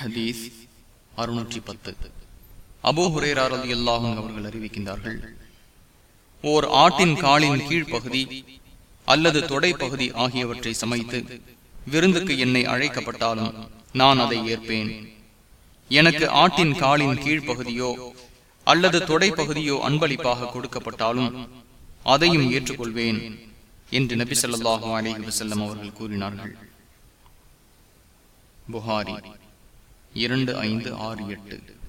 ஹதீஸ் அறுநூற்றி பத்து. அபோ ஹுரேரார் அலி அல்லாஹும் அவர்கள் அறிவிக்கின்றார்கள் ஓர் ஆட்டின் காலின் கீழ்ப்பகுதி அல்லது தொடைப்பகுதி ஆகியவற்றை சமைத்து விருந்துக்கு என்னை அழைக்கப்பட்டாலும் நான் அதை ஏற்பேன். எனக்கு ஆட்டின் காலின் கீழ்ப்பகுதியோ அல்லது தொடைப்பகுதியோ அன்பளிப்பாக கொடுக்கப்பட்டாலும் அதையும் ஏற்றுக்கொள்வேன் என்று நபி சொல்லாஹு அலிஹி வசல்லம் அவர்கள் கூறினார்கள். புகாரி இரண்டு ஐந்து ஆறு எட்டு.